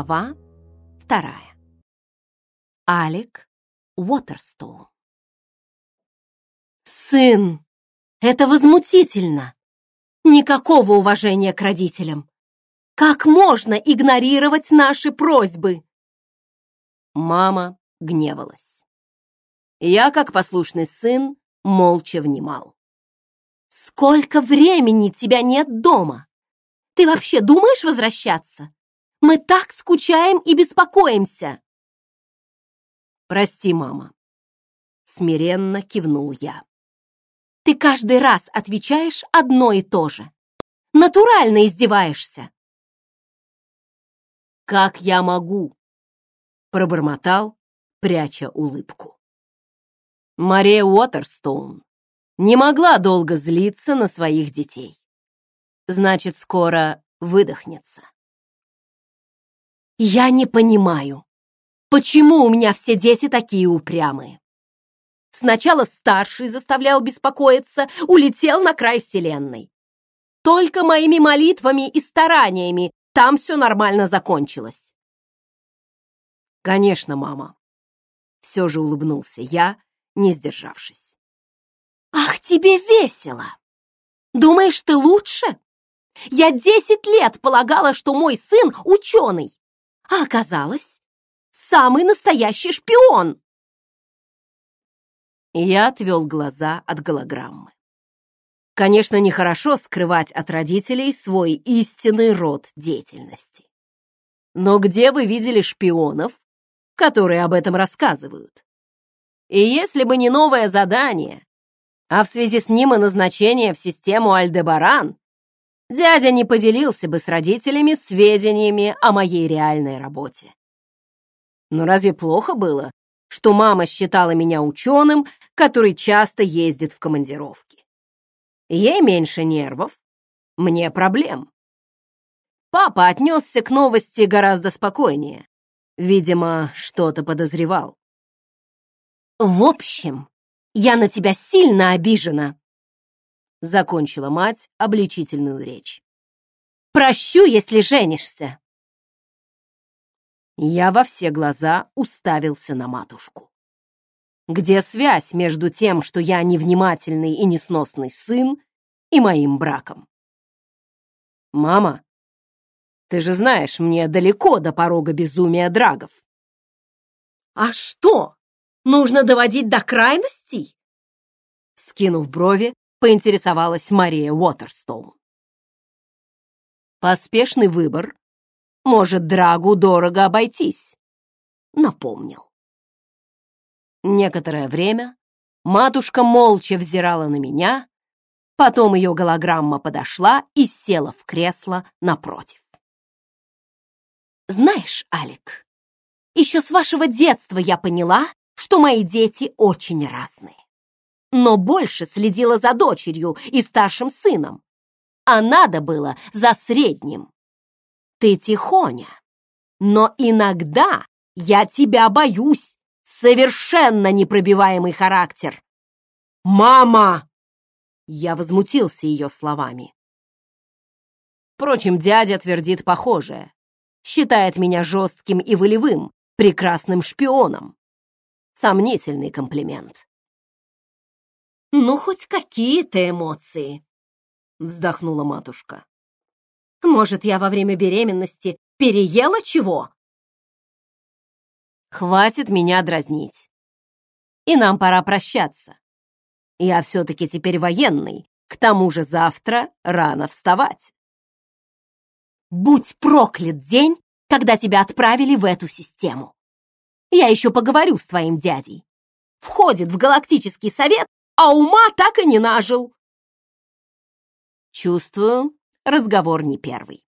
Глава вторая. Алек Уотерстоун. Сын, это возмутительно. Никакого уважения к родителям. Как можно игнорировать наши просьбы? Мама гневалась. Я, как послушный сын, молча внимал. Сколько времени тебя нет дома? Ты вообще думаешь возвращаться? Мы так скучаем и беспокоимся!» «Прости, мама», — смиренно кивнул я. «Ты каждый раз отвечаешь одно и то же. Натурально издеваешься!» «Как я могу?» — пробормотал, пряча улыбку. Мария Уотерстоун не могла долго злиться на своих детей. Значит, скоро выдохнется. Я не понимаю, почему у меня все дети такие упрямые. Сначала старший заставлял беспокоиться, улетел на край вселенной. Только моими молитвами и стараниями там все нормально закончилось. Конечно, мама. Все же улыбнулся я, не сдержавшись. Ах, тебе весело! Думаешь, ты лучше? Я десять лет полагала, что мой сын ученый а оказалось, самый настоящий шпион!» Я отвел глаза от голограммы. Конечно, нехорошо скрывать от родителей свой истинный род деятельности. Но где вы видели шпионов, которые об этом рассказывают? И если бы не новое задание, а в связи с ним и назначение в систему Альдебаран, дядя не поделился бы с родителями сведениями о моей реальной работе. Но разве плохо было, что мама считала меня ученым, который часто ездит в командировки? Ей меньше нервов, мне проблем. Папа отнесся к новости гораздо спокойнее. Видимо, что-то подозревал. «В общем, я на тебя сильно обижена», закончила мать обличительную речь. «Прощу, если женишься!» Я во все глаза уставился на матушку. Где связь между тем, что я невнимательный и несносный сын, и моим браком? «Мама, ты же знаешь, мне далеко до порога безумия драгов». «А что, нужно доводить до крайностей?» Скинув брови, поинтересовалась Мария Уотерстоун. Поспешный выбор может Драгу дорого обойтись, напомнил. Некоторое время матушка молча взирала на меня, потом ее голограмма подошла и села в кресло напротив. Знаешь, Алик, еще с вашего детства я поняла, что мои дети очень разные но больше следила за дочерью и старшим сыном, а надо было за средним. Ты тихоня, но иногда я тебя боюсь, совершенно непробиваемый характер. «Мама!» Я возмутился ее словами. Впрочем, дядя твердит похожее. Считает меня жестким и волевым, прекрасным шпионом. Сомнительный комплимент. «Ну, хоть какие-то эмоции!» — вздохнула матушка. «Может, я во время беременности переела чего?» «Хватит меня дразнить. И нам пора прощаться. Я все-таки теперь военный, к тому же завтра рано вставать». «Будь проклят день, когда тебя отправили в эту систему! Я еще поговорю с твоим дядей. Входит в галактический совет а ума так и не нажил. Чувствую, разговор не первый.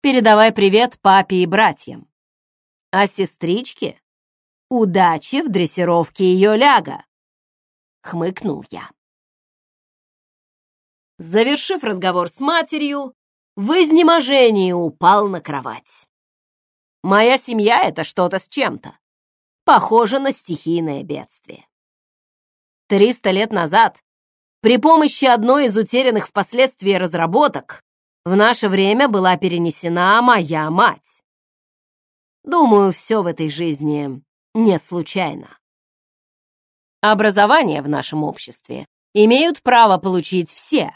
Передавай привет папе и братьям. А сестричке удачи в дрессировке ее ляга. Хмыкнул я. Завершив разговор с матерью, в изнеможении упал на кровать. Моя семья — это что-то с чем-то. Похоже на стихийное бедствие. Триста лет назад, при помощи одной из утерянных впоследствии разработок, в наше время была перенесена моя мать. Думаю, все в этой жизни не случайно. Образование в нашем обществе имеют право получить все.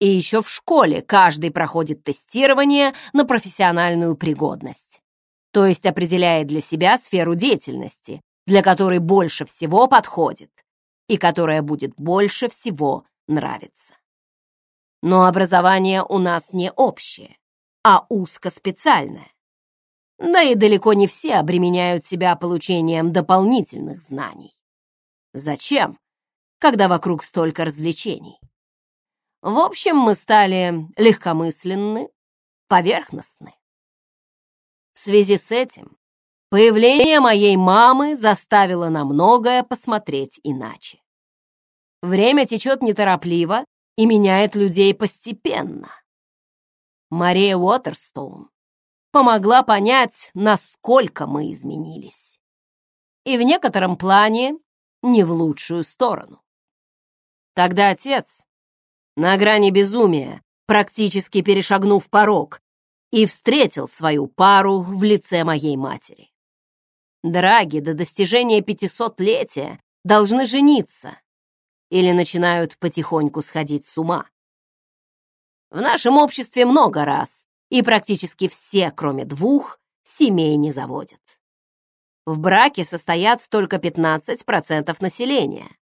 И еще в школе каждый проходит тестирование на профессиональную пригодность. То есть определяет для себя сферу деятельности, для которой больше всего подходит и которая будет больше всего нравиться. Но образование у нас не общее, а узкоспециальное. Да и далеко не все обременяют себя получением дополнительных знаний. Зачем, когда вокруг столько развлечений? В общем, мы стали легкомысленны, поверхностны. В связи с этим появление моей мамы заставило на многое посмотреть иначе. Время течет неторопливо и меняет людей постепенно. Мария Уотерстоун помогла понять, насколько мы изменились. И в некотором плане не в лучшую сторону. Тогда отец, на грани безумия, практически перешагнув порог, и встретил свою пару в лице моей матери. Драги до достижения пятисотлетия должны жениться или начинают потихоньку сходить с ума. В нашем обществе много раз, и практически все, кроме двух, семей не заводят. В браке состоят только 15% населения.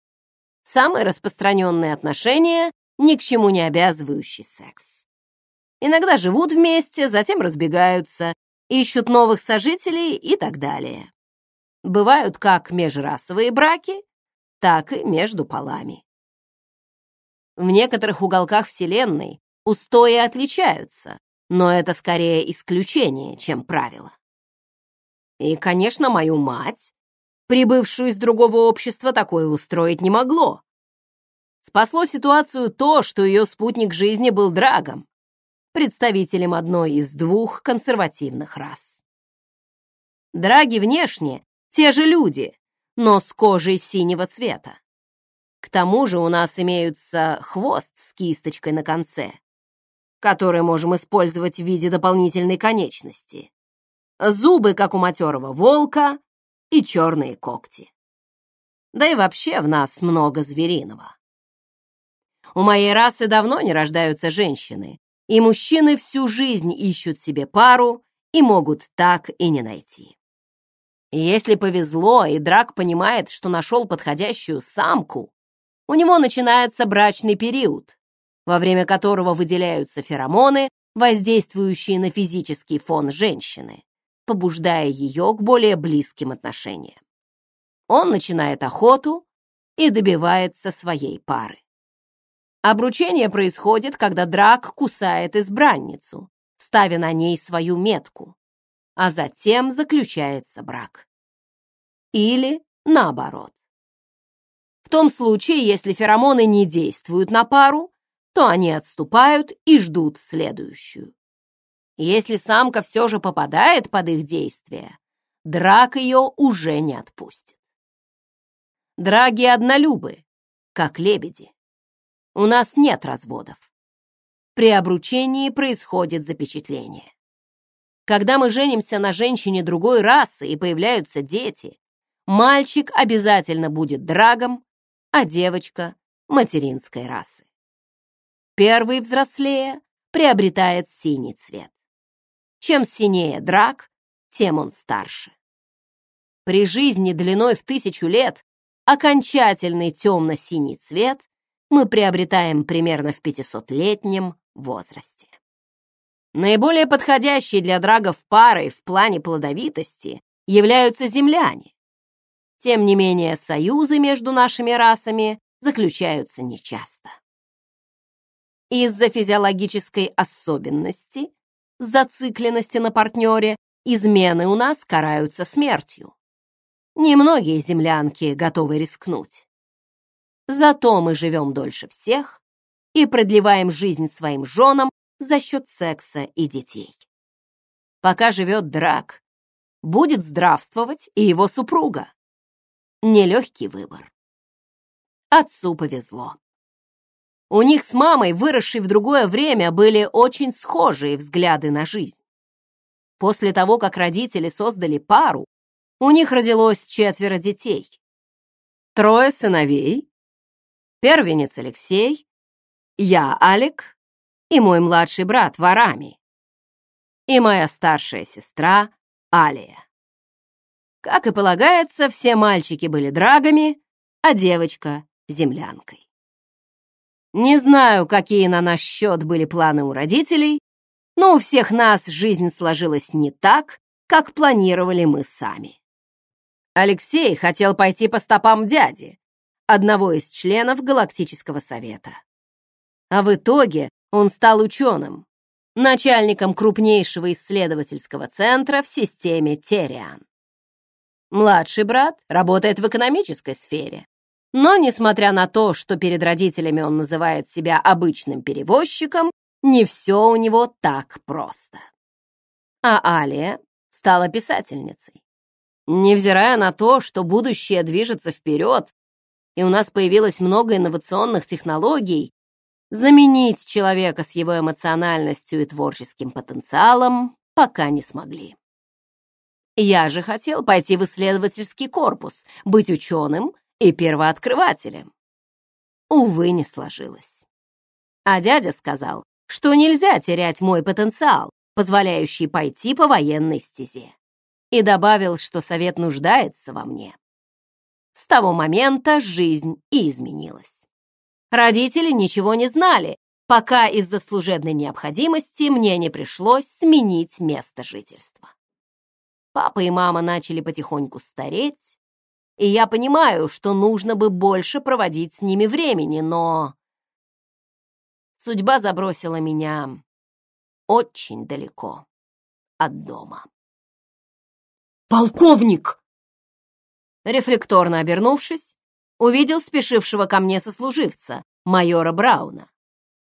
Самые распространенные отношения — ни к чему не обязывающий секс. Иногда живут вместе, затем разбегаются, ищут новых сожителей и так далее. Бывают как межрасовые браки, так и между полами. В некоторых уголках Вселенной устои отличаются, но это скорее исключение, чем правило. И, конечно, мою мать, прибывшую из другого общества, такое устроить не могло. Спасло ситуацию то, что ее спутник жизни был драгом, представителем одной из двух консервативных рас. Драги внешне те же люди, но с кожей синего цвета. К тому же у нас имеются хвост с кисточкой на конце, который можем использовать в виде дополнительной конечности зубы, как у матерого волка, и черные когти. Да и вообще в нас много звериного. У моей расы давно не рождаются женщины, и мужчины всю жизнь ищут себе пару и могут так и не найти. Если повезло, и Драк понимает, что нашел подходящую самку, у него начинается брачный период, во время которого выделяются феромоны, воздействующие на физический фон женщины побуждая ее к более близким отношениям. Он начинает охоту и добивается своей пары. Обручение происходит, когда драк кусает избранницу, ставя на ней свою метку, а затем заключается брак. Или наоборот. В том случае, если феромоны не действуют на пару, то они отступают и ждут следующую. Если самка все же попадает под их действие, драк ее уже не отпустит. Драги однолюбы, как лебеди. У нас нет разводов. При обручении происходит запечатление. Когда мы женимся на женщине другой расы и появляются дети, мальчик обязательно будет драгом, а девочка — материнской расы. Первый взрослея приобретает синий цвет. Чем синее драк, тем он старше. При жизни длиной в тысячу лет окончательный темно-синий цвет мы приобретаем примерно в 500-летнем возрасте. Наиболее подходящие для драгов парой в плане плодовитости являются земляне. Тем не менее, союзы между нашими расами заключаются нечасто. Из-за физиологической особенности зацикленности на партнере, измены у нас караются смертью. Немногие землянки готовы рискнуть. Зато мы живем дольше всех и продлеваем жизнь своим женам за счет секса и детей. Пока живет Драк, будет здравствовать и его супруга. Нелегкий выбор. Отцу повезло. У них с мамой, выросшей в другое время, были очень схожие взгляды на жизнь. После того, как родители создали пару, у них родилось четверо детей. Трое сыновей, первенец Алексей, я, Алик, и мой младший брат Варами, и моя старшая сестра Алия. Как и полагается, все мальчики были драгами, а девочка — землянкой. Не знаю, какие на наш счет были планы у родителей, но у всех нас жизнь сложилась не так, как планировали мы сами. Алексей хотел пойти по стопам дяди, одного из членов Галактического совета. А в итоге он стал ученым, начальником крупнейшего исследовательского центра в системе Териан. Младший брат работает в экономической сфере. Но, несмотря на то, что перед родителями он называет себя обычным перевозчиком, не все у него так просто. А Алия стала писательницей. Невзирая на то, что будущее движется вперед, и у нас появилось много инновационных технологий, заменить человека с его эмоциональностью и творческим потенциалом пока не смогли. Я же хотел пойти в исследовательский корпус, быть ученым и первооткрывателем. Увы, не сложилось. А дядя сказал, что нельзя терять мой потенциал, позволяющий пойти по военной стезе. И добавил, что совет нуждается во мне. С того момента жизнь и изменилась. Родители ничего не знали, пока из-за служебной необходимости мне не пришлось сменить место жительства. Папа и мама начали потихоньку стареть, и я понимаю, что нужно бы больше проводить с ними времени, но... Судьба забросила меня очень далеко от дома. «Полковник!» Рефлекторно обернувшись, увидел спешившего ко мне сослуживца, майора Брауна.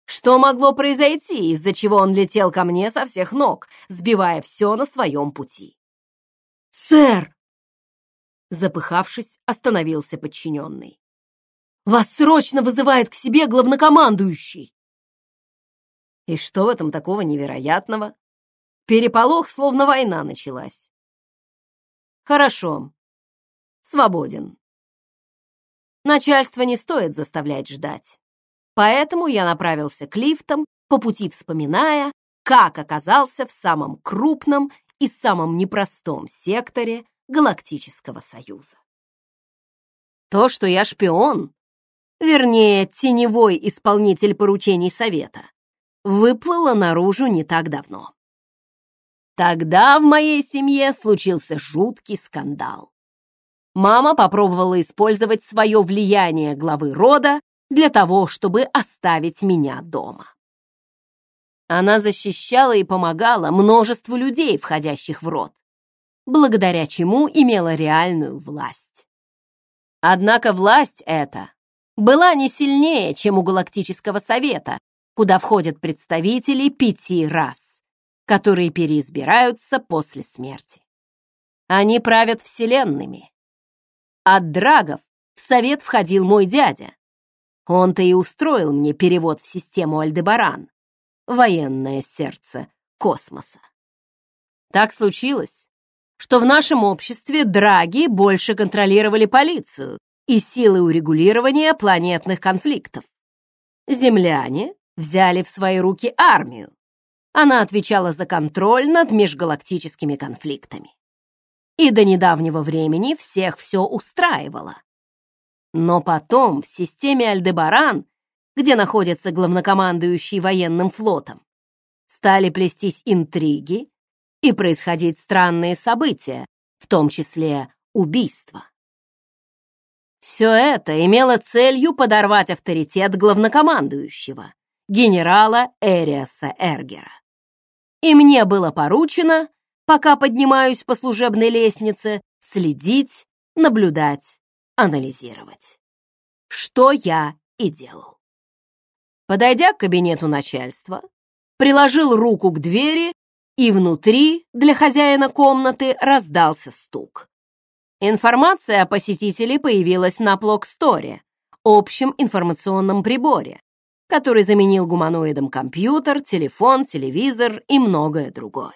Что могло произойти, из-за чего он летел ко мне со всех ног, сбивая все на своем пути? «Сэр!» Запыхавшись, остановился подчиненный. «Вас срочно вызывает к себе главнокомандующий!» И что в этом такого невероятного? Переполох, словно война началась. Хорошо. Свободен. Начальство не стоит заставлять ждать. Поэтому я направился к лифтам, по пути вспоминая, как оказался в самом крупном и самом непростом секторе Галактического Союза. То, что я шпион, вернее, теневой исполнитель поручений Совета, выплыло наружу не так давно. Тогда в моей семье случился жуткий скандал. Мама попробовала использовать свое влияние главы рода для того, чтобы оставить меня дома. Она защищала и помогала множеству людей, входящих в род, благодаря чему имела реальную власть. Однако власть эта была не сильнее, чем у Галактического Совета, куда входят представители пяти рас, которые переизбираются после смерти. Они правят вселенными. От драгов в совет входил мой дядя. Он-то и устроил мне перевод в систему Альдебаран, военное сердце космоса. Так случилось, что в нашем обществе драги больше контролировали полицию и силы урегулирования планетных конфликтов. Земляне взяли в свои руки армию. Она отвечала за контроль над межгалактическими конфликтами. И до недавнего времени всех все устраивало. Но потом в системе Альдебаран где находится главнокомандующий военным флотом, стали плестись интриги и происходить странные события, в том числе убийства. Все это имело целью подорвать авторитет главнокомандующего, генерала Эриаса Эргера. И мне было поручено, пока поднимаюсь по служебной лестнице, следить, наблюдать, анализировать. Что я и делал. Подойдя к кабинету начальства, приложил руку к двери, и внутри для хозяина комнаты раздался стук. Информация о посетителе появилась на Плоксторе, общем информационном приборе, который заменил гуманоидом компьютер, телефон, телевизор и многое другое.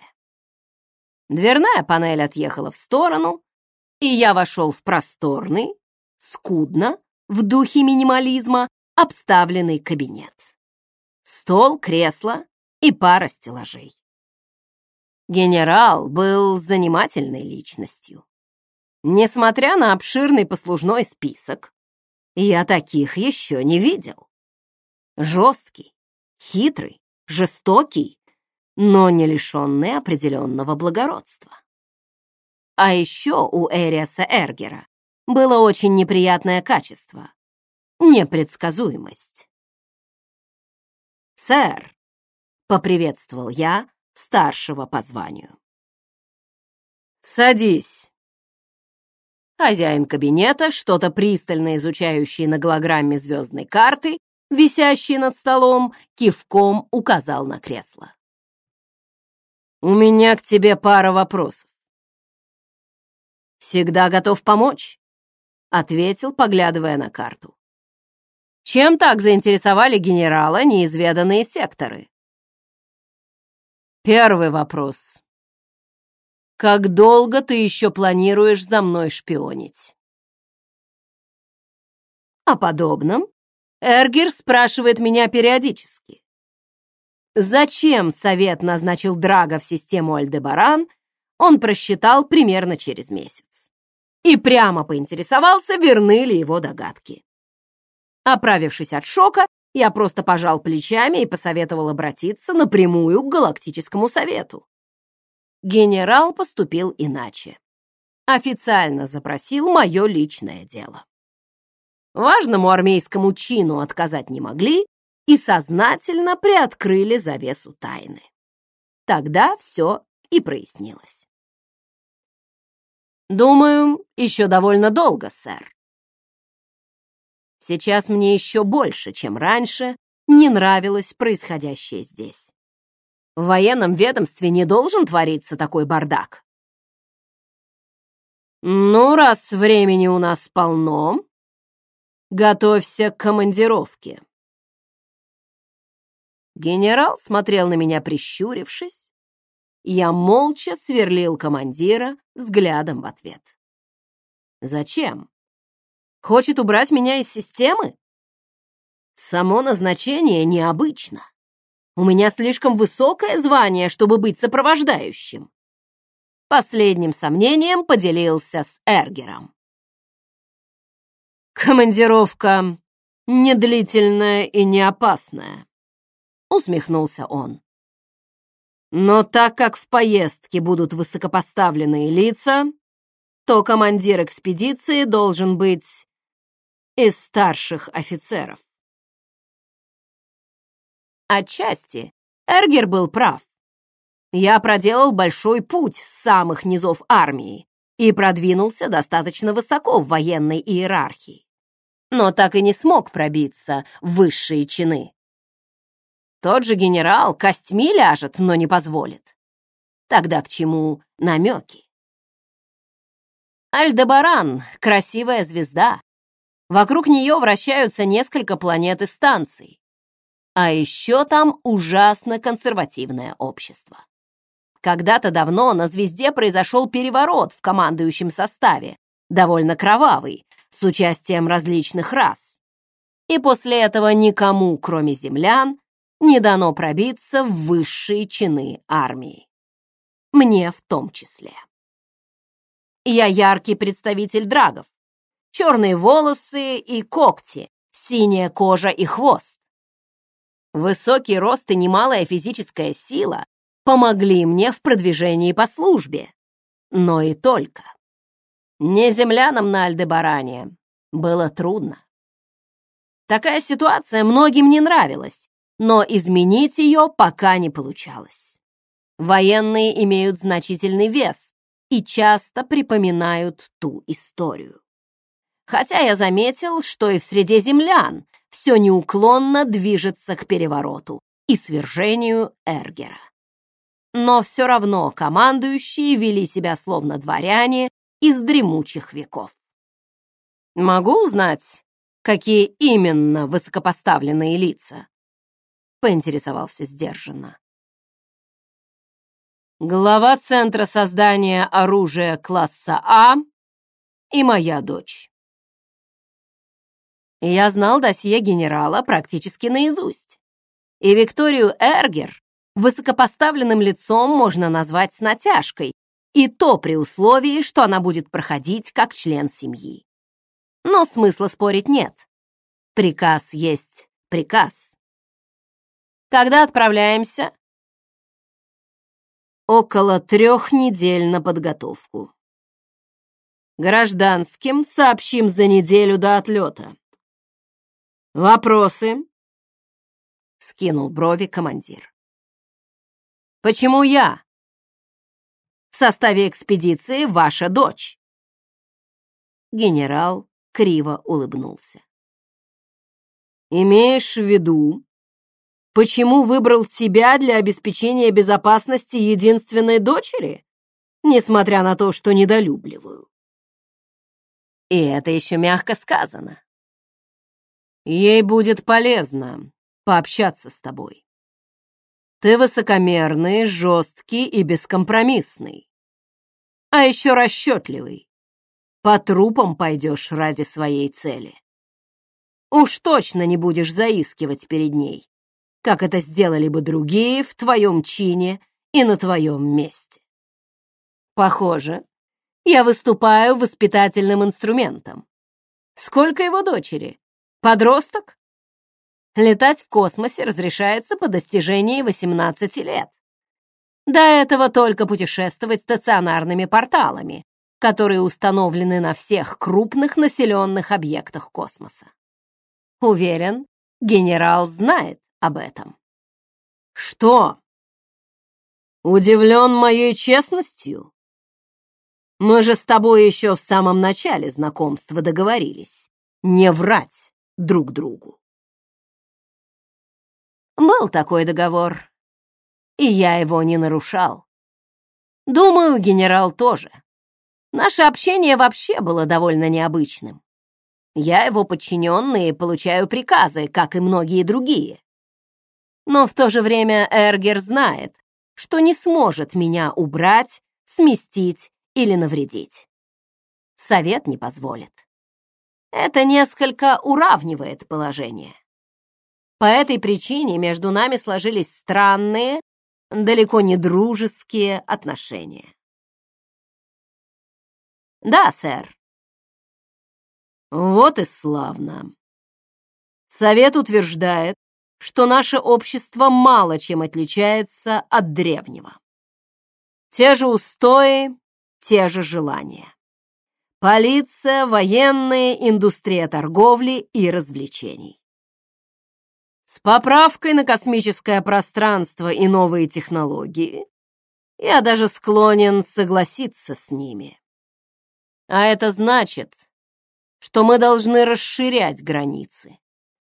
Дверная панель отъехала в сторону, и я вошел в просторный, скудно, в духе минимализма, обставленный кабинет. Стол, кресло и пара стеллажей. Генерал был занимательной личностью. Несмотря на обширный послужной список, я таких еще не видел. Жесткий, хитрый, жестокий, но не лишенный определенного благородства. А еще у Эриаса Эргера было очень неприятное качество — непредсказуемость. «Сэр», — поприветствовал я старшего по званию. «Садись». Хозяин кабинета, что-то пристально изучающий на голограмме звездной карты, висящий над столом, кивком указал на кресло. «У меня к тебе пара вопросов». «Всегда готов помочь», — ответил, поглядывая на карту. «Чем так заинтересовали генерала неизведанные секторы?» «Первый вопрос. Как долго ты еще планируешь за мной шпионить?» О подобном Эргер спрашивает меня периодически. Зачем совет назначил Драга в систему Альдебаран, он просчитал примерно через месяц. И прямо поинтересовался, верны ли его догадки. Оправившись от шока, я просто пожал плечами и посоветовал обратиться напрямую к Галактическому совету генерал поступил иначе. Официально запросил мое личное дело. Важному армейскому чину отказать не могли и сознательно приоткрыли завесу тайны. Тогда все и прояснилось. Думаю, еще довольно долго, сэр. Сейчас мне еще больше, чем раньше, не нравилось происходящее здесь. В военном ведомстве не должен твориться такой бардак. Ну, раз времени у нас полно, готовься к командировке. Генерал смотрел на меня, прищурившись. Я молча сверлил командира взглядом в ответ. Зачем? Хочет убрать меня из системы? Само назначение необычно. У меня слишком высокое звание, чтобы быть сопровождающим. Последним сомнением поделился с Эргером. Командировка недлительная и не опасная, усмехнулся он. Но так как в поездке будут высокопоставленные лица, то командир экспедиции должен быть из старших офицеров. Отчасти Эргер был прав. Я проделал большой путь с самых низов армии и продвинулся достаточно высоко в военной иерархии, но так и не смог пробиться в высшие чины. Тот же генерал костьми ляжет, но не позволит. Тогда к чему намеки? Альдебаран — красивая звезда. Вокруг нее вращаются несколько планет и станций. А еще там ужасно консервативное общество. Когда-то давно на звезде произошел переворот в командующем составе, довольно кровавый, с участием различных рас. И после этого никому, кроме землян, не дано пробиться в высшие чины армии. Мне в том числе. Я яркий представитель драгов. Черные волосы и когти, синяя кожа и хвост. Высокий рост и немалая физическая сила помогли мне в продвижении по службе. Но и только. Не землянам на Альдебаране было трудно. Такая ситуация многим не нравилась, но изменить ее пока не получалось. Военные имеют значительный вес и часто припоминают ту историю. Хотя я заметил, что и в среде землян все неуклонно движется к перевороту и свержению Эргера. Но все равно командующие вели себя словно дворяне из дремучих веков. «Могу узнать, какие именно высокопоставленные лица?» — поинтересовался сдержанно. глава Центра создания оружия класса А и моя дочь. Я знал досье генерала практически наизусть. И Викторию Эргер высокопоставленным лицом можно назвать с натяжкой, и то при условии, что она будет проходить как член семьи. Но смысла спорить нет. Приказ есть приказ. Когда отправляемся? Около трех недель на подготовку. Гражданским сообщим за неделю до отлета. Вопросы? Скинул брови командир. Почему я? В составе экспедиции ваша дочь. Генерал криво улыбнулся. Имеешь в виду, почему выбрал тебя для обеспечения безопасности единственной дочери, несмотря на то, что недолюбливаю? И это еще мягко сказано. Ей будет полезно пообщаться с тобой. Ты высокомерный, жесткий и бескомпромиссный. А еще расчетливый. По трупам пойдешь ради своей цели. Уж точно не будешь заискивать перед ней, как это сделали бы другие в твоем чине и на твоем месте. Похоже, я выступаю воспитательным инструментом. Сколько его дочери? Подросток? Летать в космосе разрешается по достижении 18 лет. До этого только путешествовать стационарными порталами, которые установлены на всех крупных населенных объектах космоса. Уверен, генерал знает об этом. Что? Удивлен моей честностью? Мы же с тобой еще в самом начале знакомства договорились не врать друг другу. Был такой договор, и я его не нарушал. Думаю, генерал тоже. Наше общение вообще было довольно необычным. Я его подчиненный и получаю приказы, как и многие другие. Но в то же время Эргер знает, что не сможет меня убрать, сместить или навредить. Совет не позволит. Это несколько уравнивает положение. По этой причине между нами сложились странные, далеко не дружеские отношения. Да, сэр. Вот и славно. Совет утверждает, что наше общество мало чем отличается от древнего. Те же устои, те же желания. Полиция, военные, индустрия торговли и развлечений. С поправкой на космическое пространство и новые технологии я даже склонен согласиться с ними. А это значит, что мы должны расширять границы,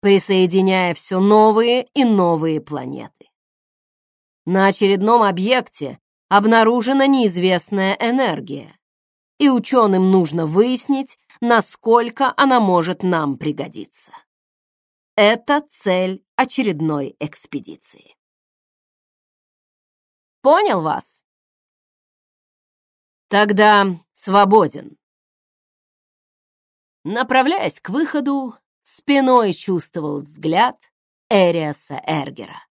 присоединяя все новые и новые планеты. На очередном объекте обнаружена неизвестная энергия, и ученым нужно выяснить, насколько она может нам пригодиться. Это цель очередной экспедиции. Понял вас? Тогда свободен. Направляясь к выходу, спиной чувствовал взгляд Эриаса Эргера.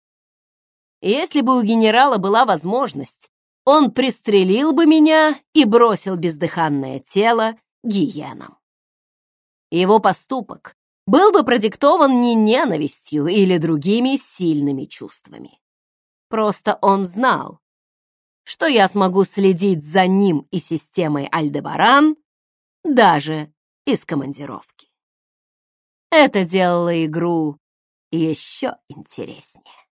Если бы у генерала была возможность, он пристрелил бы меня и бросил бездыханное тело гиенам. Его поступок был бы продиктован не ненавистью или другими сильными чувствами. Просто он знал, что я смогу следить за ним и системой Альдебаран даже из командировки. Это делало игру еще интереснее.